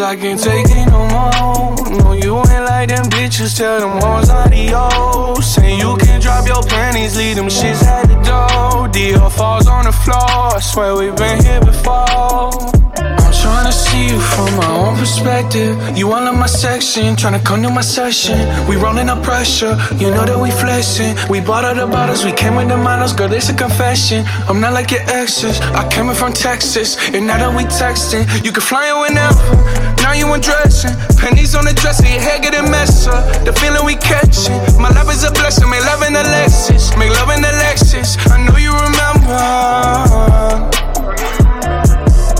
I can't take it no more. No, you ain't like them bitches, tell them hoes adios. Say you can drop your panties, leave them shits at the door. Dior falls on the floor, I swear we've been here before. I'm trying to see you from my own perspective. You all in my section, trying to come to my session. We rolling up pressure, you know that we flexing. We bought all the bottles, we came with the models, girl, it's a confession. I'm not like your exes, I came in from Texas. And now that we texting, you can fly in whenever. Undressing, pennies on the dresser, your hair getting messed up. The feeling we catching, my love is a blessing. Make love in the Lexus, make love in the Lexus. I know you remember.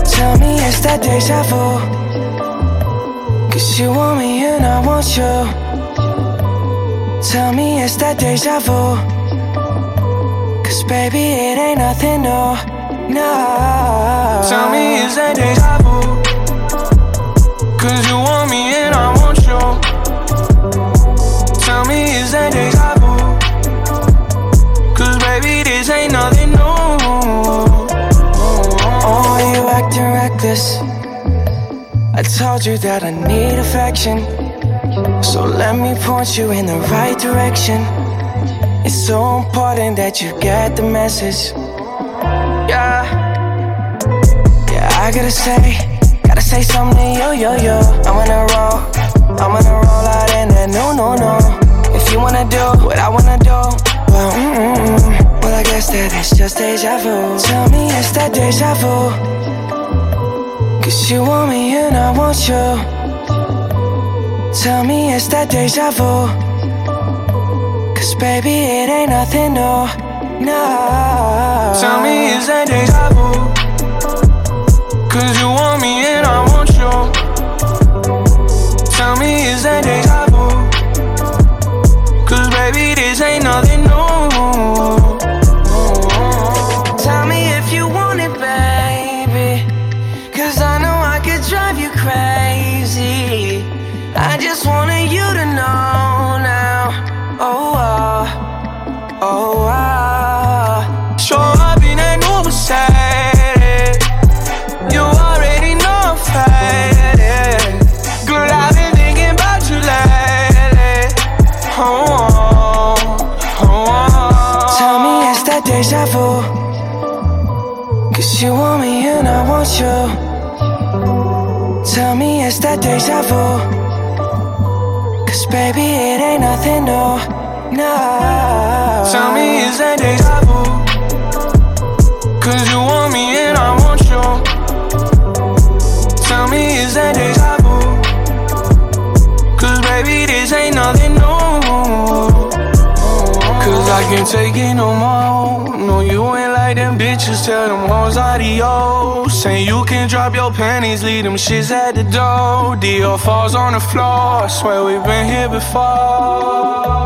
Tell me it's that deja vu. Cause you want me and I want you. Tell me it's that deja vu. Cause baby, it ain't nothing new. No. Tell me is that deja vu? I told you that I need affection. So let me point you in the right direction. It's so important that you get the message. Yeah. Yeah, I gotta say, gotta say something, yo, yo, yo. I'm on roll, I'm on roll out in that no, no, no. If you wanna do what I wanna do, well, mm, mm, mm. well, I guess that it's just deja vu. Tell me it's that deja vu. Cause you want me and I want you. Tell me it's that deja vu. Cause baby, it ain't nothing new. No. Tell me is that deja vu? Cause you want me and I want you. Tell me is that deja vu? Cause baby, this ain't nothing new. Crazy. I just wanted you to know now. Oh, uh, oh, oh, oh. Show up in that new Mercedes. You already know I'm faded. Girl, I've been thinking about you lately. Oh, uh, oh, oh. Tell me it's that deja vu. Cause you want me and I want you. It's that deja vu. Cause baby, it ain't nothing new. No. Tell me is that deja vu? Cause you want me and I want you. Tell me is that deja vu? Cause baby, this ain't nothing new. Cause I can't take it no more. No, you ain't like them bitches, tell them hoes adios. Say you can drop your panties, leave them shits at the door. Dior falls on the floor, I swear we've been here before.